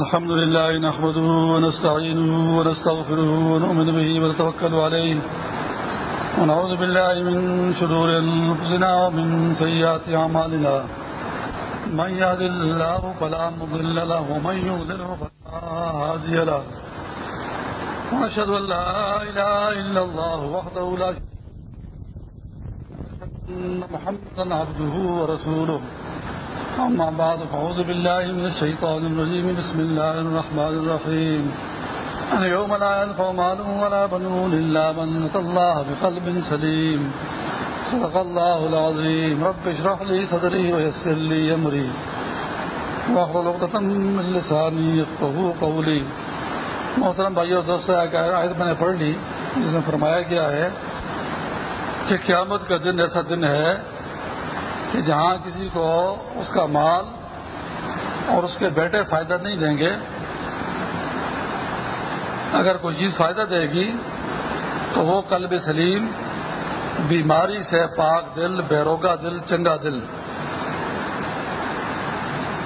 الحمد لله نحمده ونستعينه ونستغفره ونؤمن به ونتوكل عليه ونعوذ بالله من شرور أنفسنا ومن سيئات أعمالنا من يهد الله فلا مضل له ومن يضلله فلا هادي له ونشهد أن لا إله إلا الله وحده لا شريك له محمدا عبده ورسوله أما بعد، فأعوذ بالله من الشيطان الرجيم. بسم الله الرحمن الرحيم. أنا يوم لا ينفع مال ولا بنون إلا من أتى الله بقلب سليم. صدق الله العظيم. رب اشرح لي صدري ويسر لي أمري. واحلل عقدة من لساني يفقهوا قولي. محترم بھائیو اور دوستو آیت میں نے پڑھ لی، جس میں فرمایا گیا ہے کہ قیامت کا دن ایسا دن ہے کہ جہاں کسی کو اس کا مال اور اس کے بیٹے فائدہ نہیں دیں گے، اگر کوئی چیز فائدہ دے گی تو وہ قلب سلیم، بیماری سے پاک دل، بیروگا دل، چنگا دل۔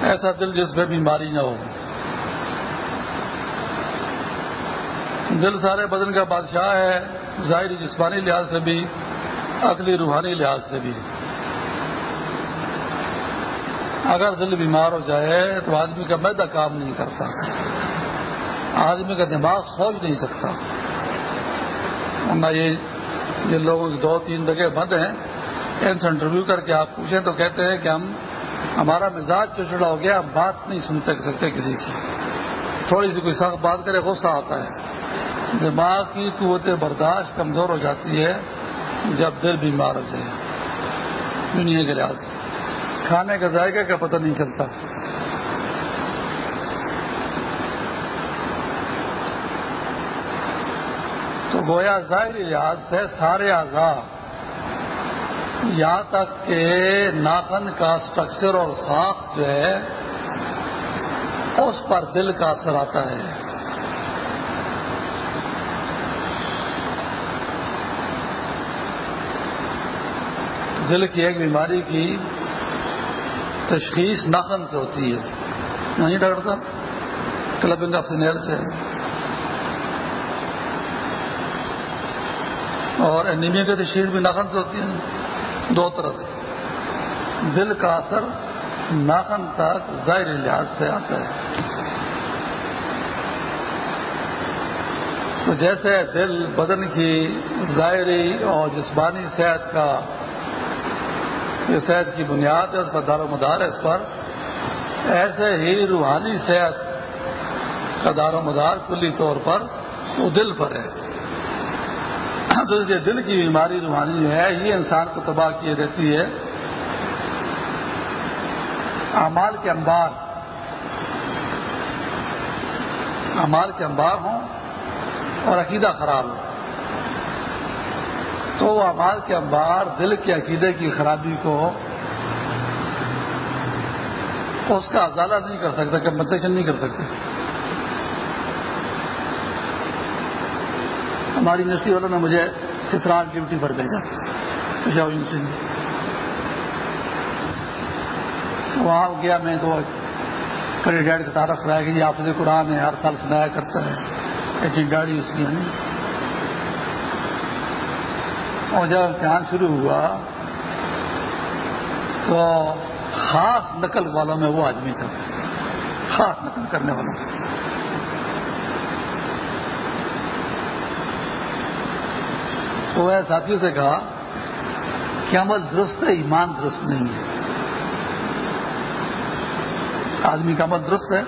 ایسا دل جس میں بیماری نہ ہو۔ دل سارے بدن کا بادشاہ ہے، ظاہری جسمانی لحاظ سے بھی، عقلی روحانی لحاظ سے بھی۔ اگر دل بیمار ہو جائے تو آدمی کا میدا کام نہیں کرتا۔ آدمی کا دماغ سوچ نہیں سکتا۔ ورنہ یہ لوگوں کی دو تین جگہ بند ہیں۔ ان سے انٹرویو کر کے آپ پوچھیں تو کہتے ہیں کہ ہم ہمارا مزاج چچڑا ہو گیا، ہم بات نہیں سن سکتے کسی کی۔ تھوڑی سی کوئی سخت بات کرے، غصہ آتا ہے۔ دماغ کی قوت برداشت کمزور ہو جاتی ہے جب دل بیمار ہو جائے۔ دنیا کے لحاظ سے۔ کھانے کا ذائقہ کا پتہ نہیں چلتا۔ تو گویا ظاہری لحاظ سے سارے اعضاء، یہاں تک کہ ناخن کا سٹرکچر اور ساخت جو ہے، اس پر دل کا اثر آتا ہے۔ دل کی ایک بیماری کی تشخیص ناخن سے ہوتی ہے۔ نہیں ڈاکٹر صاحب کلبنگ آف سینئر سے اور اینیمیا کی تشخیص بھی ناخن سے ہوتی ہے۔ دو طرح سے۔ دل کا اثر ناخن تک ظاہری لحاظ سے آتا ہے۔ تو جیسے دل بدن کی ظاہری اور جسمانی صحت کا یہ صحت کی بنیاد ہے، اس پر دار و مدار ہے، اس پر ایسے ہی روحانی صحت کا دار و مدار کلی طور پر وہ دل پر ہے۔ تو اس لیے دل کی بیماری روحانی جو ہے یہ انسان کو تباہ کیے رہتی ہے۔ اعمال کے انبار، اعمال کے انبار ہوں اور عقیدہ خراب ہو۔ تو وہ اعمال کے انبار، دل کے عقیدے کی خرابی کو اس کا ازالہ نہیں کر سکتا، کمپنسیشن نہیں کر سکتے ہماری یونیورسٹی والوں نے مجھے چترال ڈیوٹی پر بھیجا۔ پشاور یونیورسٹی میں وہاں گیا میں تو کڑی ڈیڈ کا تعارف کرایا کہ یہ آپ سے قرآن ہے ہر سال سنایا کرتا ہے ایک گاڑی اس کی نہیں۔ اور جب امتحان شروع ہوا، تو خاص نقل والوں میں وہ آدمی تھا۔ خاص نقل کرنے والوں تو وہ ساتھیوں سے کہا کہ عمل درست ہے، ایمان درست نہیں ہے۔ آدمی کا عمل درست ہے،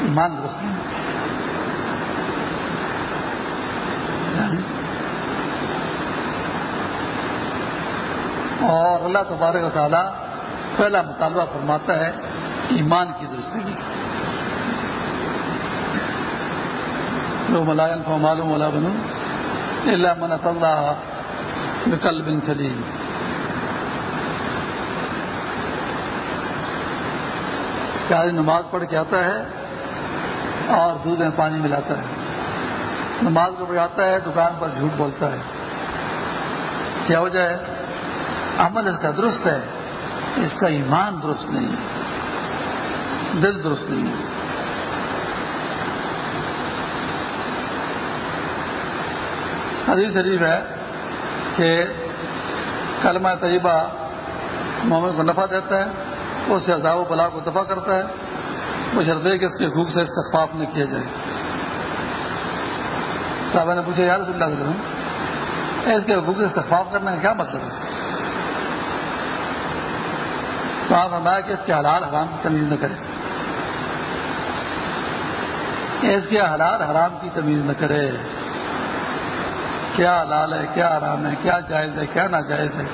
ایمان درست نہیں ہے۔ اور اللہ تبارک و تعالیٰ پہلا مطالبہ فرماتا ہے ایمان کی درستگی لو ملائن کو معلوم والا بنو اللہ من اللہ بکل بن سلیم کیا نماز پڑھ کے آتا ہے اور دودھ میں پانی ملاتا ہے؟ نماز کو آتا ہے دکان پر جھوٹ بولتا ہے۔ کیا وجہ ہے؟ عمل اس کا درست ہے، اس کا ایمان درست نہیں ہے، دل درست نہیں ہے۔ حدیث شریف ہے کہ کلمہ طیبہ مومن کو نفع دیتا ہے، اس سے عذاب و بلا کو دفاع کرتا ہے، وہ شردے کہ اس کے حقوق سے استخفاف نہ کیا جائے۔ صاحبہ نے پوچھا یار صلی اللہ علیہ وسلم اس کے حقوق سے استخفاف کرنے کا کیا مطلب ہے؟ تو آپ ہمارا کہ اس کے حلال حرام کی تمیز نہ کرے۔ اس کے حلال حرام کی تمیز نہ کرے۔ کیا حلال ہے، کیا حرام ہے، کیا جائز ہے، کیا ناجائز ہے،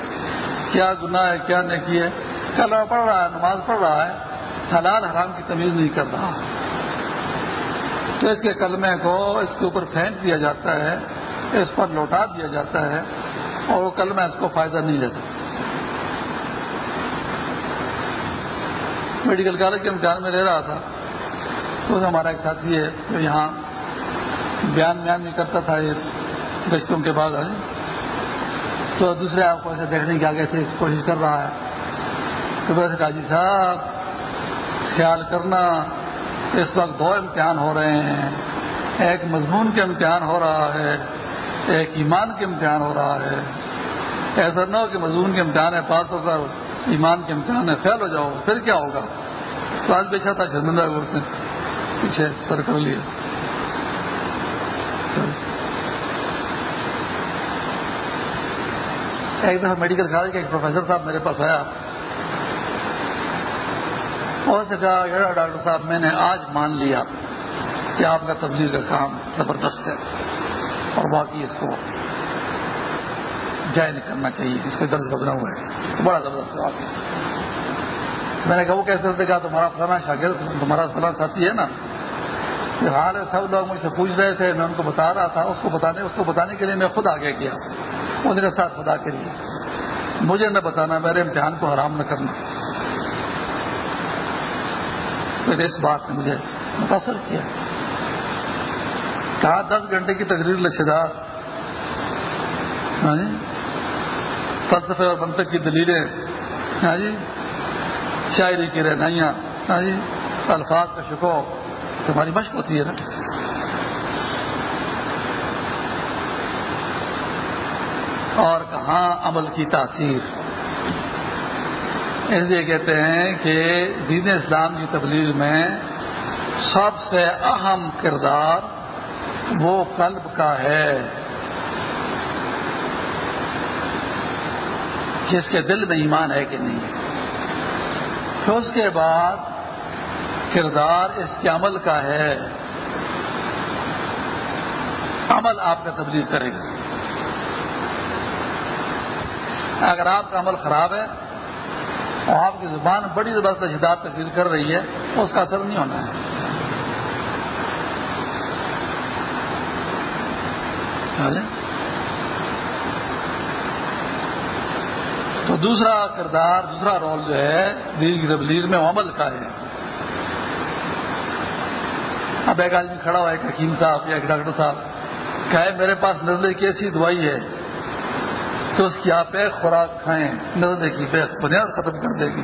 کیا گناہ ہے، کیا نیکی ہے۔ کل پڑھ رہا ہے، نماز پڑھ رہا ہے، حلال حرام کی تمیز نہیں کر رہا۔ تو اس کے کلمے کو اس کے اوپر پھینک دیا جاتا ہے، اس پر لوٹا دیا جاتا ہے اور وہ کلمہ اس کو فائدہ نہیں لیتا میڈیکل کالج کے امتحان میں رہ رہا تھا۔ تو ہمارا ایک ساتھی ہے، جو یہاں بیان بیان بھی کرتا تھا، یہ گشتوں کے بعد تو دوسرے آپ کو ایسے دیکھنے کی آگے سے کوشش کر رہا ہے۔ تو ویسے کہا جی صاحب، خیال کرنا، اس وقت دو امتحان ہو رہے ہیں۔ ایک مضمون کے امتحان ہو رہا ہے، ایک ایمان کے امتحان ہو رہا ہے۔ ایسا نہ ہو کہ مضمون کے امتحان ہے پاس ہو کر ایمان کے امتحان ہے فیل ہو جاؤ، پھر کیا ہوگا؟ تو آج بیچا تھا شرمندہ کو اس نے۔ پیچھے سر کر لیا۔ ایک دفعہ میڈیکل کالج کے ایک پروفیسر صاحب میرے پاس آیا۔ اور سے کہا ڈاکٹر صاحب، میں نے آج مان لیا کہ آپ کا تبدیل کا کام زبردست ہے اور باقی اس کو جائے نہیں کرنا چاہیے اس کو درج بدنا ہوا ہے۔ بڑا زبردست واقعی میں نے کہا، وہ کیسے سے کہا، تمہارا فلانا شاگرد، تمہارا فلاں ساتھی ہے نا؟ حال ہے، سب لوگ مجھ سے پوچھ رہے تھے، میں ان کو بتا رہا تھا، اس کو بتانے، اس کو بتانے کے لیے میں خود آگے کیا اس نے ساتھ خدا کے لیے۔ مجھے نہ بتانا، میرے امتحان کو حرام نہ کرنا۔ اس بات نے مجھے متاثر کیا۔ کہا، دس گھنٹے کی تقریر لچھدار فلسفے اور منطق کی دلیلیں۔ ہاں جی؟ شاعری کی رہنائیاں ہاں جی؟ الفاظ کا شکو تمہاری مشق ہوتی ہے نا؟ اور کہاں عمل کی تاثیر؟ اس لیے کہتے ہیں کہ دین اسلام کی تبلیغ میں سب سے اہم کردار وہ قلب کا ہے۔ جس کے دل میں ایمان ہے کہ نہیں پھر اس کے بعد کردار اس کے عمل کا ہے۔ عمل آپ کا تبدیل کرے گا۔ اگر آپ کا عمل خراب ہے اور آپ کی زبان بڑی زبردست شداب تقریر کر رہی ہے، اس کا اثر نہیں ہونا ہے۔ تو دوسرا کردار، دوسرا رول جو ہے، دین کی تبلیغ میں عمل کا ہے۔ اب ایک آدمی کھڑا ہوا ایک حکیم صاحب یا ایک ڈاکٹر صاحب کہ میرے پاس نزلے کی ایسی دوائی ہے کہ اس کی آپ ایک خوراک کھائیں، نزلے کی بے بنیاد ختم کر دے گی۔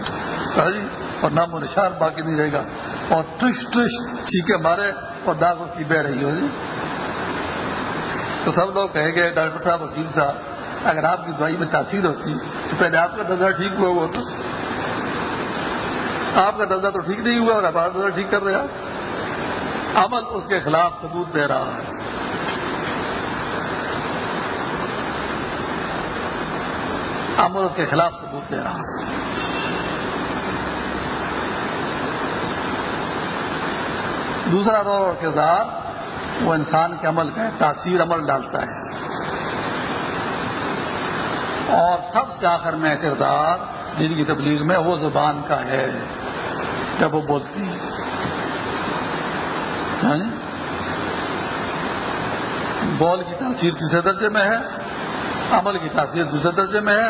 جی اور نام و نشان باقی نہیں رہے گا۔ اور ٹش ٹش چیخے مارے اور داغ اس کی بہ رہی ہو جی۔ تو سب لوگ کہیں گے، ڈاکٹر صاحب وکیل صاحب اگر آپ کی دوائی میں تاثیر ہوتی تو پہلے آپ کا درجہ ٹھیک ہوا ہوا تو آپ کا درجہ تو ٹھیک نہیں ہوا اور ہمارا درجہ ٹھیک کر رہے آپ۔ عمل اس کے خلاف ثبوت دے رہا ہے۔ عمل اس کے خلاف ثبوت دے رہا ہے۔ دوسرا رول اور کردار وہ انسان کے عمل کا ہے، تاثیر عمل ڈالتا ہے۔ اور سب سے آخر میں کردار جن کی تبلیغ میں وہ زبان کا ہے جب وہ بولتی ہے ہاں جی؟ بول کی تاثیر تیسرے درجے میں ہے، عمل کی تاثیر دوسرے درجے میں ہے،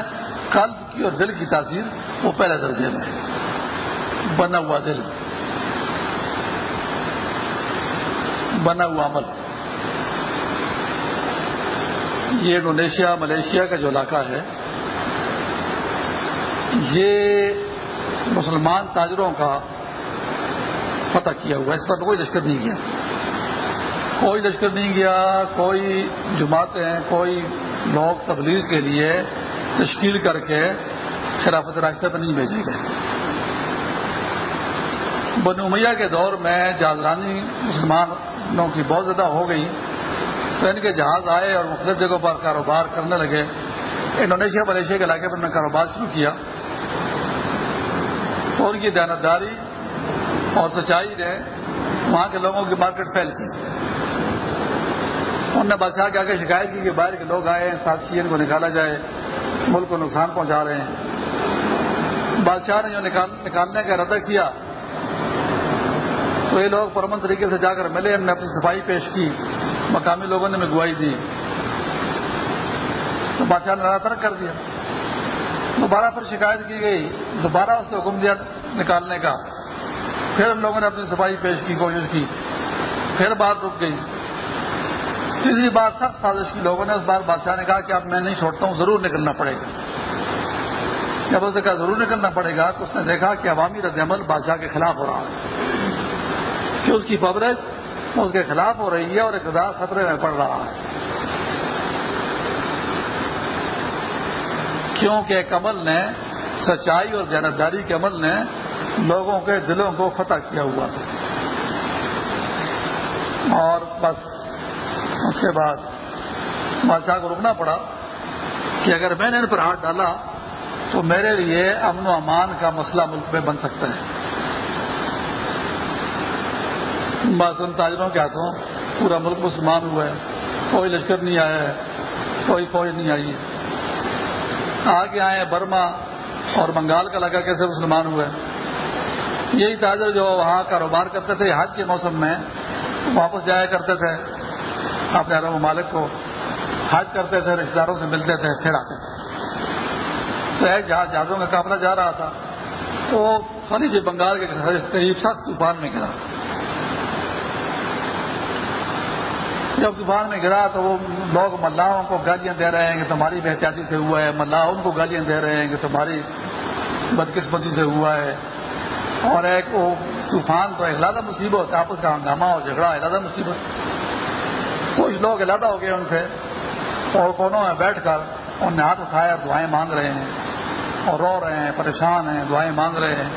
قلب کی اور دل کی تاثیر وہ پہلے درجے میں ہے۔ بنا ہوا دل، بنا ہوا عمل۔ یہ انڈونیشیا، ملیشیا کا جو علاقہ ہے، یہ مسلمان تاجروں کا فتح کیا ہوا اس پر کوئی لشکر نہیں کیا کوئی لشکر نہیں گیا، کوئی جماعتیں، کوئی لوگ تبلیغ کے لیے تشکیل کر کے خلافت راستے پہ نہیں بھیجے گئے۔ بنو میاں کے دور میں جازرانی مسلمانوں کی بہت زیادہ ہو گئی۔ تو ان کے جہاز آئے اور مختلف جگہوں پر کاروبار کرنے لگے۔ انڈونیشیا ملیشیا کے علاقے پر نے کاروبار شروع کیا۔ تو ان کی دیانتداری اور سچائی نے وہاں کے لوگوں کی مارکیٹ پھیل کی۔ انہوں نے بادشاہ کے آگے شکایت کی کہ باہر کے لوگ آئے ہیں ساتھ سی کو نکالا جائے، ملک کو نقصان پہنچا رہے ہیں۔ بادشاہ نے جو نکالنے کا ردہ کیا، تو یہ لوگ پرمن طریقے سے جا کر ملے ہم نے اپنی صفائی پیش کی۔ مقامی لوگوں نے میں گواہی دی۔ تو بادشاہ نے ترک کر دیا۔ دوبارہ پھر شکایت کی گئی۔ دوبارہ اس کو حکم دیا نکالنے کا۔ پھر ان لوگوں نے اپنی صفائی پیش کی، کوشش کی۔ پھر بات رک گئی۔ تیسری بات، سخت سازش کی لوگوں نے اس بار بادشاہ نے کہا کہ اب میں نہیں چھوڑتا ہوں، ضرور نکلنا پڑے گا۔ جب اسے کہا ضرور نکلنا پڑے گا تو اس نے دیکھا کہ عوامی رد عمل بادشاہ کے خلاف ہو رہا ہے۔ کہ اس کی پبرج اس کے خلاف ہو رہی ہے اور اقتدار خطرے میں پڑ رہا ہے۔ کیونکہ ایک عمل نے سچائی اور جانبداری کے عمل نے لوگوں کے دلوں کو فتح کیا ہوا تھا۔ اور بس اس کے بعد بادشاہ کو رکنا پڑا کہ اگر میں نے ان پر ہاتھ ڈالا تو میرے لیے امن و امان کا مسئلہ ملک میں بن سکتا ہے۔ بس ان تاجروں کے ہاتھوں پورا ملک مسلمان ہوا ہے۔ کوئی لشکر نہیں آیا ہے، کوئی فوج نہیں آئی آگے آئے برما اور بنگال کا لگا کیسے مسلمان ہوئے یہی تاجر جو وہاں کاروبار کرتے تھے، حج کے موسم میں واپس جایا کرتے تھے، اپنے عرب مالک کو حج کرتے تھے رشتے داروں سے ملتے تھے، پھر آتے تھے۔ تو ایک جہاز، جہازوں کا قافلہ جا رہا تھا۔ وہ فنی جی بنگال کے قریب سخت طوفان میں گرا۔ جب طوفان میں گرا تو وہ لوگ ملاحوں کو گالیاں دے رہے ہیں کہ تمہاری بحتیاتی سے ہوا ہے ملاح ان کو گالیاں دے رہے ہیں کہ تمہاری بدقسمتی سے ہوا ہے۔ اور ایک وہ طوفان تو علادہ مصیبت، آپس کا ہنگامہ اور جھگڑا علادہ مصیبت۔ کچھ لوگ علادہ ہو گئے ان سے۔ اور کونوں میں بیٹھ کر انہوں نے ہاتھ اٹھایا، دعائیں مانگ رہے ہیں۔ اور رو رہے ہیں، پریشان ہیں، دعائیں مانگ رہے ہیں۔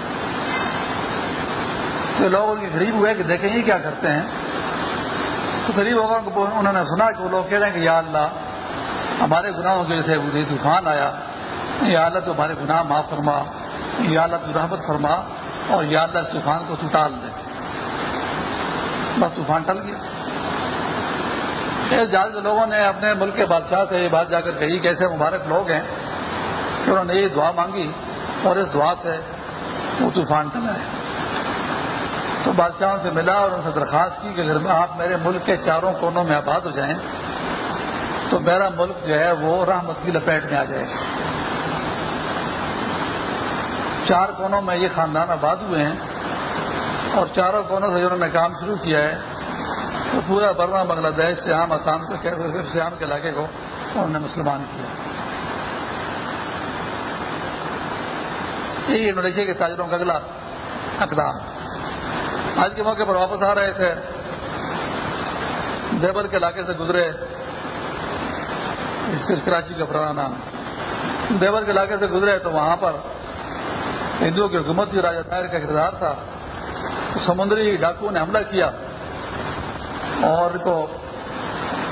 تو لوگ ان کے غریب ہوئے کہ دیکھیں یہ کیا کرتے ہیں؟ تو غریب ہوگا انہوں نے سنا کہ وہ لوگ کہہ رہے ہیں کہ یا اللہ، ہمارے گناہوں کی وجہ سے طوفان آیا۔ یا اللہ تو ہمارے گناہ معاف فرما۔ یا اللہ تو رحمت فرما اور یا اللہ اس طوفان کو تو ٹال دے۔ بس طوفان ٹل گیا۔ اس زیادہ لوگوں نے اپنے ملک کے بادشاہ سے یہ بات جا کر کہی کہ ایسے مبارک لوگ ہیں کہ انہوں نے یہ دعا مانگی اور اس دعا سے وہ طوفان ٹلا ہے تو بادشاہوں سے ملا اور ان سے درخواست کی کہ اگر آپ میرے ملک کے چاروں کونوں میں آباد ہو جائیں، تو میرا ملک جو ہے وہ رحمت کی لپیٹ میں آ جائے۔ گا چار کونوں میں یہ خاندان آباد ہوئے ہیں اور چاروں کونوں سے جنہوں نے کام شروع کیا ہے، تو پورا برما بنگلہ دیش سے عام آسام سیام کے علاقے کو انہوں نے مسلمان کیا۔ یہی انڈونیشیا کے تاجروں کا اگلا اقدام۔ آج کے موقع پر واپس آ رہے تھے۔ دیبر کے علاقے سے گزرے۔ کراچی کا پرانا۔ نام دیور کے علاقے سے گزرے تو وہاں پر ہندوؤں کی حکومت کی راجا دائر کا کردار تھا۔ سمندری ڈاکو نے حملہ کیا۔ اور کو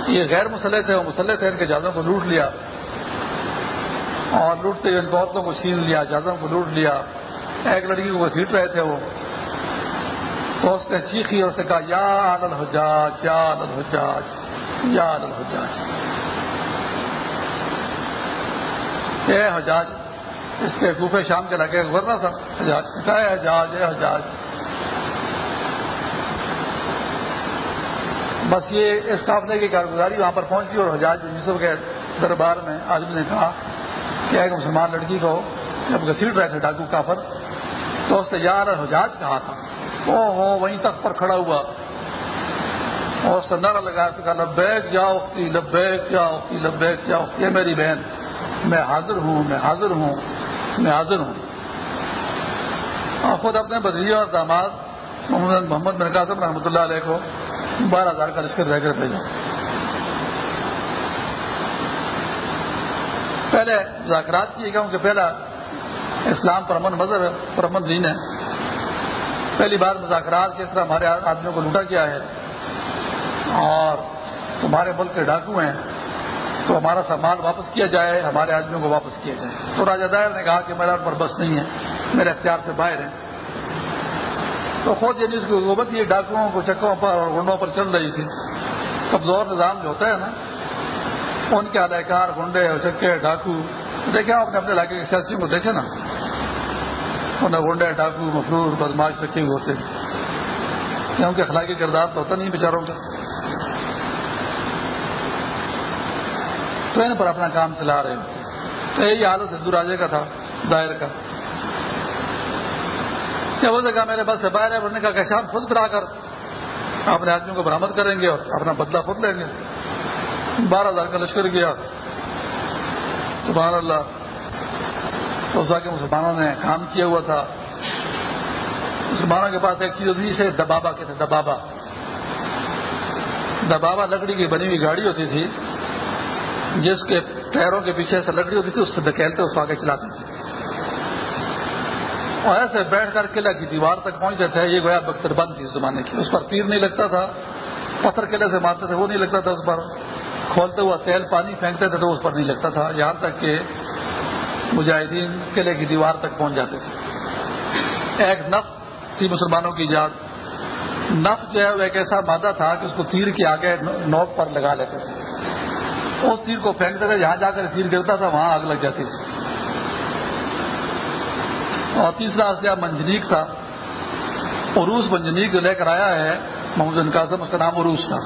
یہ غیر مسلح تھے، وہ مسلح تھے، ان کے جہازوں کو لوٹ لیا۔ اور لوٹتے ہوئے ان عورتوں کو چھین لیا، جہازوں کو لوٹ لیا۔ ایک لڑکی کو گھسیٹ رہے تھے وہ۔ تو اس نے چیخی اور سے کہا، یا الحجاج یا الحجاج یا الحجاج. اے حجاج، اس کے کوفے شام کے لگے ورنہ سر حجاج کہا ہے حجاج، اے حجاج. بس یہ اس قافلے کی کارگزاری وہاں پر پہنچی اور حجاج بن یوسف کے دربار میں آدمی نے کہا کہ ایک مسلمان لڑکی کو جب گھسیٹ رہے تھے ڈاکو کافر، تو اس نے، یار حجاج کہا تھا؟ او ہو، وہیں تک پر کھڑا ہوا۔ اور سنارا لگا کہا، لبیک یا اختی، لبیک کیا اختی، لبیک کیا اختی۔ ہے میری بہن، میں حاضر ہوں، میں حاضر ہوں، میں حاضر ہوں۔ اور خود اپنے بدریہ اور داماد، محمد محمد بن قاسم رحمۃ اللہ علیہ کو بارہ ہزار کا لشکر رہ کر بھیجا۔ پہلے مذاکرات کیے گئے کہ پہلا اسلام پر امن مذہب پر امن دین ہے۔ پہلی بار مذاکرات کس طرح ہمارے آدمیوں کو لوٹا کیا ہے اور تمہارے ملک کے ڈاکو ہیں، تو ہمارا سامان واپس کیا جائے، ہمارے آدمیوں کو واپس کیا جائے۔ تو راجا دائر نے کہا کہ میرا ان پر بس نہیں ہے، میرے اختیار سے باہر ہیں۔ تو خود یعنی اس کی حکومت یہ ڈاکوؤں کو چکوں پر اور گنڈوں پر چل رہی تھی۔ کمزور نظام جو ہوتا ہے نا، ان کے ادائیکار گنڈے اور چکے، ڈاکو، دیکھیں آپ نے اپنے علاقے کے سیاسیوں کو دیکھے نا۔ انہیں گنڈے ڈاکو مفرور بدماش رکھے ہوئے ہوتے کیونکہ اخلاقی کردار تو ہوتا نہیں بیچاروں کا۔ تو ان پر اپنا کام چلا رہے ہوتے تو یہی حالت سدھو راجے کا تھا، دائر کا۔ کیا وہ کہا میرے بس سے باہر ہے انہوں نے کہا کہ شام خود کرا کر۔ اپنے آدمیوں کو برامد کریں گے اور اپنا بدلہ خود لیں گے۔ بارہ ہزار کا لشکر گیا۔ سبحان اللہ۔ تو اس مسلمانوں نے کام کیا ہوا تھا۔ مسلمانوں کے پاس ایک چیز ہوتی تھی اسے دبابا کہتے دبابا دبابا لکڑی کی بنی ہوئی گاڑی ہوتی تھی، جس کے ٹائروں کے پیچھے سے لکڑی ہوتی تھی، اس سے دکیلتے، اس کو آگے چلاتے تھے۔ اور ایسے بیٹھ کر قلعہ کی دیوار تک پہنچتے تھے، یہ گویا بختر بند تھی اس زمانے کی۔ اس پر تیر نہیں لگتا تھا، پتھر قلعے سے مارتے تھے، وہ نہیں لگتا تھا اس پر۔ کھولتے ہوا تیل، پانی پھینکتے تھے تو اس پر نہیں لگتا تھا۔ یہاں تک کہ مجاہدین قلعے کی دیوار تک پہنچ جاتے تھے۔ ایک نف تھی مسلمانوں کی یاد نف جو ہے وہ ایک ایسا مادہ تھا کہ اس کو تیر کے آگے نوک پر لگا لیتے تھے۔ اس تیر کو پھینکتے تھے، جہاں جا کر تیر گرتا تھا، وہاں آگ لگ جاتی تھی۔ اور تیسرا اسلحہ منجنیک تھا۔ عروس منجنیک جو لے کر آیا ہے، محمد قاسم، اس کا نام عروس تھا۔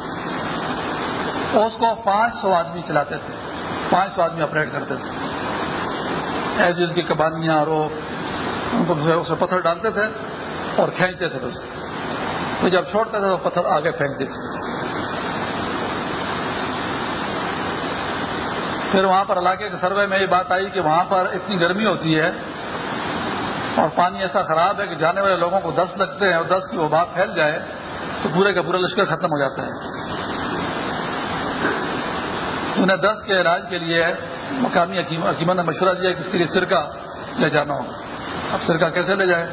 اس کو پانچ سو آدمی چلاتے تھے۔ پانچ سو آدمی آپریٹ کرتے تھے۔ ایسی اس کی کبانیاں رو ان کو اس میں پتھر ڈالتے تھے اور کھینچتے تھے اس تو جب چھوڑتے تھے تو پتھر آگے پھینکتے تھے۔ پھر وہاں پر علاقے کے سروے میں یہ بات آئی کہ وہاں پر اتنی گرمی ہوتی ہے اور پانی ایسا خراب ہے کہ جانے والے لوگوں کو دس لگتے ہیں اور دس کی وبا پھیل جائے تو پورے کا پورا لشکر ختم ہو جاتا ہے۔ انہیں دس کے علاج کے لیے مقامی حکیمہ نے مشورہ دیا کہ اس کے لیے سرکہ لے جانا ہوگا۔ اب سرکہ کیسے لے جائے؟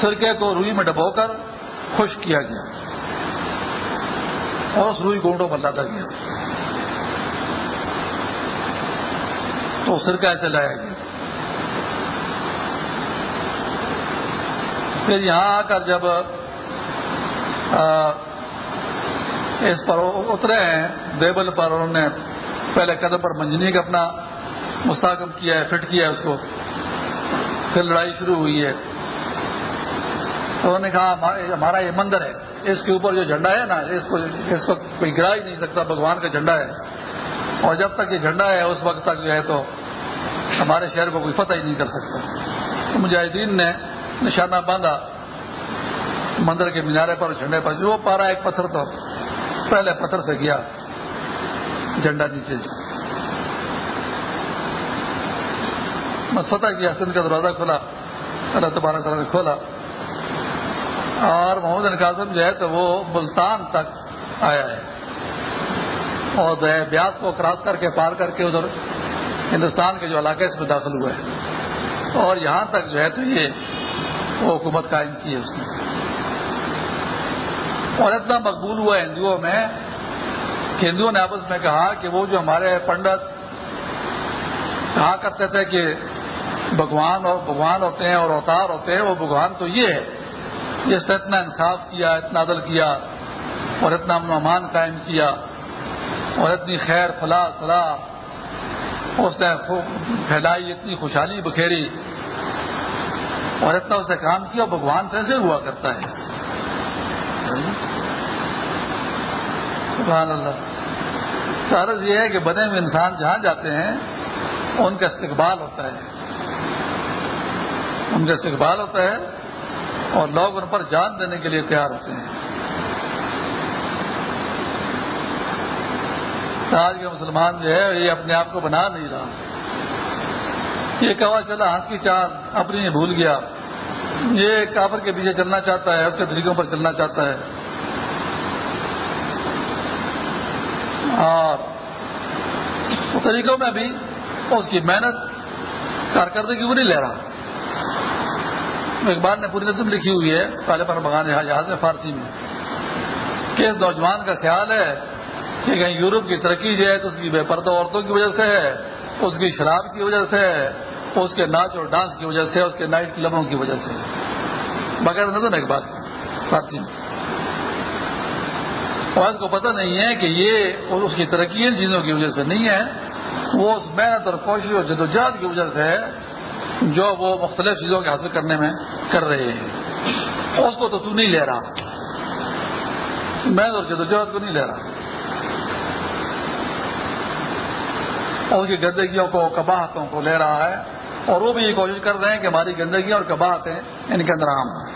سرکے کو روئی میں ڈبو کر خشک کیا گیا۔ اور اس روئی گونڈوں پر لادا گیا تو سرکہ ایسے لایا گیا۔ پھر یہاں آ کر جب اس پر اترے ہیں دیبل پر انہوں نے پہلے قدم پر منجنی کا اپنا مستحکم کیا ہے، فٹ کیا ہے اس کو۔ پھر لڑائی شروع ہوئی ہے۔ تو انہوں نے کہا ہمارا یہ مندر ہے۔ اس کے اوپر جو جھنڈا ہے نا، اس کو اس کو کوئی گرا ہی نہیں سکتا، بھگوان کا جھنڈا ہے۔ اور جب تک یہ جھنڈا ہے، اس وقت تک جو ہے تو ہمارے شہر کو کوئی فتح ہی نہیں کر سکتا۔ مجاہدین نے نشانہ باندھا مندر کے مینارے پر جھنڈے پر۔ جو پارا ایک پتھر تو پہلے پتھر سے گیا۔ جھنڈا نیچے بس فتح کیا سندھ کا دروازہ کھولا اللہ تبارہ تعالیٰ نے کھولا۔ اور محمد القاظم جو ہے تو وہ ملتان تک آیا ہے۔ اور بیاس کو کراس کر کے پار کر کے ادھر ہندوستان کے جو علاقے اس میں داخل ہوا ہے اور یہاں تک جو ہے تو یہ وہ حکومت قائم کی ہے اس نے۔ اور اتنا مقبول ہوا ہندوؤں میں کہ ہندوؤں نے آپس میں کہا کہ وہ جو ہمارے پنڈت کہا کرتے تھے کہ بھگوان اور بھگوان ہوتے ہیں اور اوتار ہوتے ہیں، وہ بھگوان تو یہ ہے جس نے اتنا انصاف کیا، اتنا عدل کیا اور اتنا امن امان قائم کیا اور اتنی خیر، فلاح، صلاح اس نے پھیلائی، اتنی خوشحالی، بکھیری اور اتنا اس نے کام کیا، بھگوان کیسے ہوا کرتا ہے۔ سبحان اللہ۔ طرز یہ ہے کہ بنے ہوئے انسان جہاں جاتے ہیں، ان کا استقبال ہوتا ہے۔ ان کا استقبال ہوتا ہے اور لوگ ان پر جان دینے کے لیے تیار ہوتے ہیں۔ آج کے مسلمان جو ہے، یہ اپنے آپ کو بنا نہیں رہا۔ یہ کوا چلا ہاتھ کی چاند اپنی بھول گیا۔ یہ کافر کے پیچھے چلنا چاہتا ہے، اس کے طریقوں پر چلنا چاہتا ہے۔ اور طریقوں میں بھی اس کی محنت، کارکردگی وہ نہیں لے رہا؟ اقبال نے پوری نظم لکھی ہوئی ہے، پہلے پر بغان جہاز میں فارسی میں۔ کہ اس نوجوان کا خیال ہے کہ کہیں یورپ کی ترقی جو ہے تو اس کی بے پردہ عورتوں کی وجہ سے ہے، اس کی شراب کی وجہ سے ہے، اس کے ناچ اور ڈانس کی وجہ سے اس کے نائٹ کلبوں کی وجہ سے بغیر نظم ایک بات، فارسی میں۔ اور اس کو پتہ نہیں ہے کہ یہ اس کی ترقی ان چیزوں کی وجہ سے نہیں ہے، وہ اس محنت اور کوشش اور جدوجہد کی وجہ سے ہے جو وہ مختلف چیزوں کے حاصل کرنے میں کر رہے ہیں۔ اس کو تو تو نہیں لے رہا۔ محنت اور جدوجہد کو نہیں لے رہا۔ اور اس کی گندگیوں کو، کباہتوں کو لے رہا ہے۔ اور وہ بھی یہ کوشش کر رہے ہیں کہ ہماری گندگی اور کباہتیں ان کے اندر عام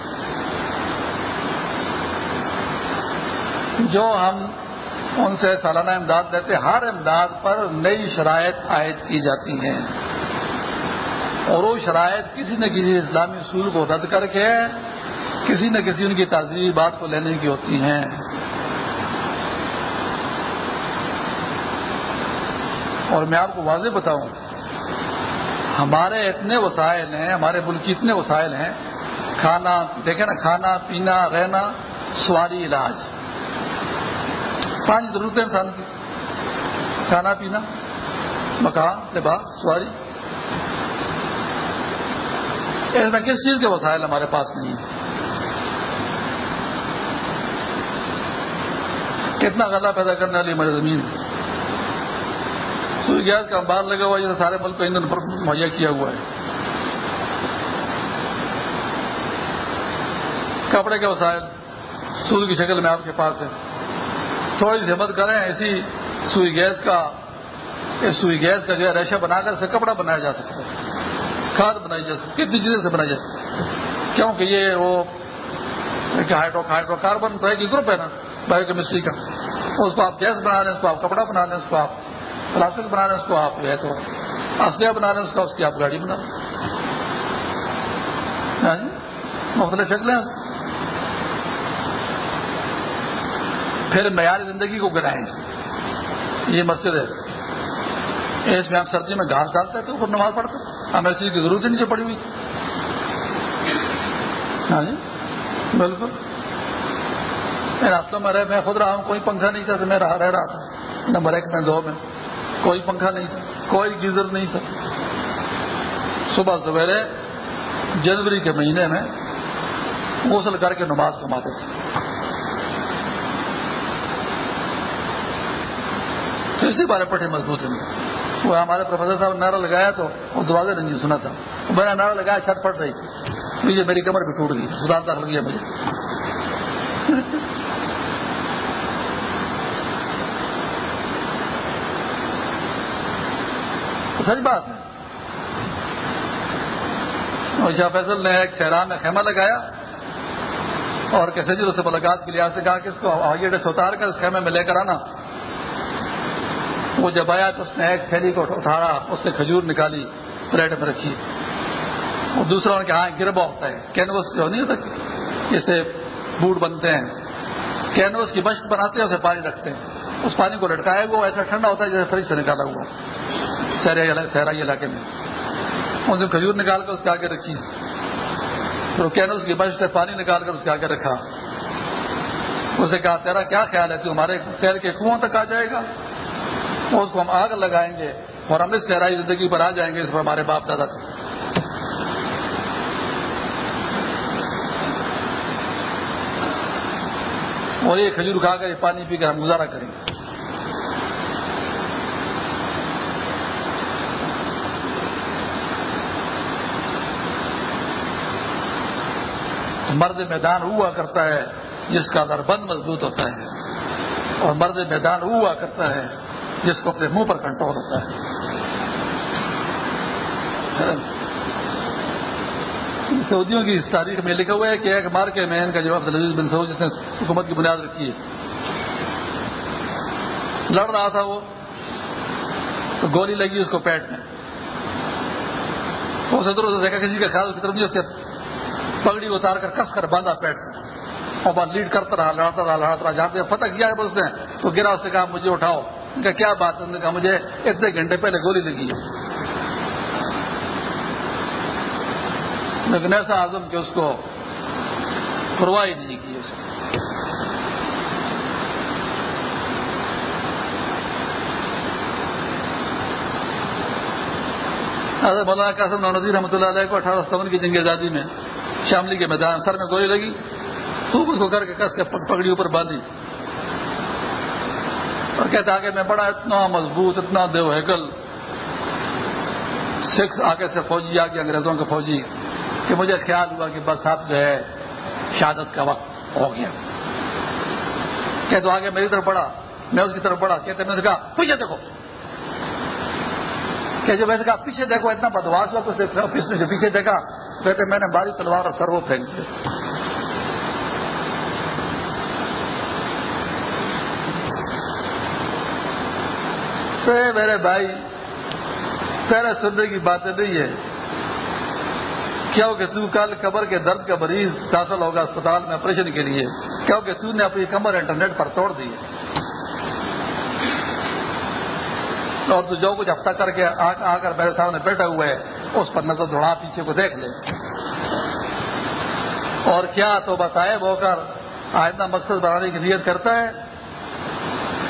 جو ہم ان سے سالانہ امداد دیتے ہر امداد پر نئی شرائط عائد کی جاتی ہیں۔ اور وہ شرائط کسی نہ کسی اسلامی اصول کو رد کر کے کسی نہ کسی ان کی تعزیری بات کو لینے کی ہوتی ہیں۔ اور میں آپ کو واضح بتاؤں، ہمارے اتنے وسائل ہیں، ہمارے ملک کی اتنے وسائل ہیں، کھانا، دیکھیں نا، کھانا، پینا، رہنا، سواری، علاج۔ پانچ ضرورتیں انسان کی۔ کھانا، پینا، مکان، لباس، سواری۔ اس میں کس چیز کے وسائل ہمارے پاس نہیں ہیں۔ کتنا غلہ پیدا کرنے والی ہماری زمین سوئی گیس کا امبار لگا ہوا ہے سارے ملک کو ایندھن پر مہیا کیا ہوا ہے۔ کپڑے کے وسائل سود کی شکل میں آپ کے پاس ہے تھوڑی سی ہمت کریں ایسی سوئی گیس کا، اس سوئی گیس کا جو ہے ریشا بنا کر اسے کپڑا بنایا جا سکتا ہے۔ کھاد بنائی جا سکتی کتنی چیزیں سے بنائی جا سکتی کیونکہ یہ وہ ہائیڈرو ہائیڈرو کاربن تو ایک گروپ ہے نا بایو کیمسٹری کا۔ اس کو آپ گیس بنا لیں، اس کو آپ کپڑا بنا لیں، اس کو آپ پلاسٹک بنا لیں، اس کو آپ جو ہے تو اسلحہ بنا لیں، اس کا اس کی آپ گاڑی بنا لیں۔ ہاں جی؟ مختلف شکلیں پھر معیار زندگی کو گرائیں یہ مسجد ہے۔ اس میں ہم سردی میں گھاس ڈالتے تھے اوپر نماز پڑھتے ہم ایسی کی ضرورت ہی نیچے پڑی ہوئی۔ ہاں جی؟ بالکل۔ میں راستوں میں رہے، میں خود رہا ہوں، کوئی پنکھا نہیں تھا، میں رہا رہ رہا تھا۔ نمبر ایک میں، دو میں۔ کوئی پنکھا نہیں تھا، کوئی گیزر نہیں تھا۔ صبح سویرے، جنوری کے مہینے میں غسل کر کے نماز کماتے تھے۔ اسی بارے پٹھے مضبوط ہیں۔ وہ ہمارے پروفیسر صاحب نے نعرہ لگایا تو وہ دروازے نہیں سنا تھا۔ میں نے نعرہ لگایا، چھت پڑ رہی تھی۔ مجھے میری کمر بھی ٹوٹ گئی۔ سدھار داخل گیا مجھے۔ سچ بات ہے۔ اور شاہ فیصل نے ایک شہران میں خیمہ لگایا اور کیسے جی سے ملاقات کے لحاظ سے کہا کہ اس کو ہوائی اڈے سے اتار کر، اس خیمے میں لے کر آنا۔ وہ جب آیا تو اس نے ایک تھیلی کو اٹھارا اس سے کھجور نکالی، پلیٹ میں رکھی۔ اور دوسرا ان کے ہاں گربا ہوتا ہے، کینوس جو نہیں ہوتا جیسے بوٹ بنتے ہیں۔ کینوس کی مشق بناتے ہیں، اسے پانی رکھتے ہیں۔ اس پانی کو لٹکائے وہ ایسا ٹھنڈا ہوتا ہے جیسے فریج سے نکالا ہوا۔ صحرائی علاقے میں۔ ان سے کھجور نکال کر اس کے آگے رکھی۔ پھر کینوس کی مشق سے پانی نکال کر اس کے آگے رکھا۔ اسے کہا، تیرا کیا خیال ہے؟ تو ہمارے تیر کے کنواں تک آ جائے گا۔ اس کو ہم آگ لگائیں گے اور ہم اس صحرائی زندگی پر آ جائیں گے اس پر ہمارے باپ دادا اور یہ کھجور کھا کر یہ پانی پی کر ہم گزارا کریں گے۔ مرد میدان ہوا کرتا ہے، جس کا دربند مضبوط ہوتا ہے۔ اور مرد میدان ہوا کرتا ہے۔ جس کو اپنے منہ پر کنٹرول ہوتا ہے۔ سعودیوں کی اس تاریخ میں لکھا ہوا ہے کہ ایک مار کے مین کا جواب عزیز بن سعود جس نے حکومت کی بنیاد رکھی ہے۔ لڑ رہا تھا وہ۔ تو گولی لگی اس کو پیٹ میں۔ اس ادھر دیکھا کسی کا خیال کی طرف نہیں، اس سے پگڑی اتار کر کس کر باندھا پیٹ اور لیڈ کرتا رہا، لڑتا رہا لڑتا رہا جہاں سے فتح کیا ہے اس نے۔ تو گرا اس سے کہا، مجھے اٹھاؤ۔ کہ کیا بات ہے؟ کہا، مجھے اتنے گھنٹے پہلے گولی لگی۔ ہے لیکن ایسا آزم کہ اس کو پرواہ نہیں کی اس کی حضرت مولانا قاسم نظیر رحمۃ اللہ علیہ کو اٹھارہ ستاون کی جنگ آزادی میں شاملی کے میدان سر میں گولی لگی۔ خوب اس کو کر کے کس کے پگڑی اوپر باندھی۔ اور کہتا کہ میں بڑا اتنا مضبوط، اتنا دیو ہیکل سکھ آگے سے فوجی، آگے انگریزوں کے فوجی، کہ مجھے خیال ہوا کہ بس اب جو ہے شہادت کا وقت ہو گیا۔ کہ تو آگے میری طرف پڑا میں اس کی طرف پڑا کہتے میں نے کہا، پیچھے دیکھو۔ کہ جو ویسے کہا، پیچھے دیکھو، اتنا بدواس ہوا اس نے جو پیچھے دیکھا؟ کہتے میں نے باری تلوار اور سر وہ پھینک دیا میرے بھائی، تیرے سننے کی باتیں نہیں ہے کیا کہ تو کل قبر کے درد کا مریض داخل ہوگا اسپتال میں آپریشن کے لیے کیا کہ تو نے اپنی کمر انٹرنیٹ پر توڑ دی اور تو جو کچھ ہفتہ کر کے آ کر میرے سامنے بیٹھا ہوا ہے، اس پر نظر دوڑا، پیچھے کو دیکھ لے۔ اور کیا تو بتائے ہو کر آئندہ مقصد بنانے کی نیت کرتا ہے؟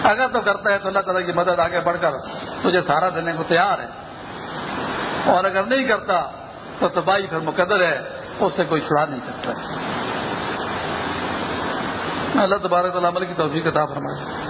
اگر تو کرتا ہے تو اللہ تعالیٰ کی مدد آگے بڑھ کر تجھے سہارا دینے کو تیار ہے۔ اور اگر نہیں کرتا تو تباہی پھر مقدر ہے، اس سے کوئی چھڑا نہیں سکتا۔ اللہ تبارک عمل کی توفیق عطا فرمائے۔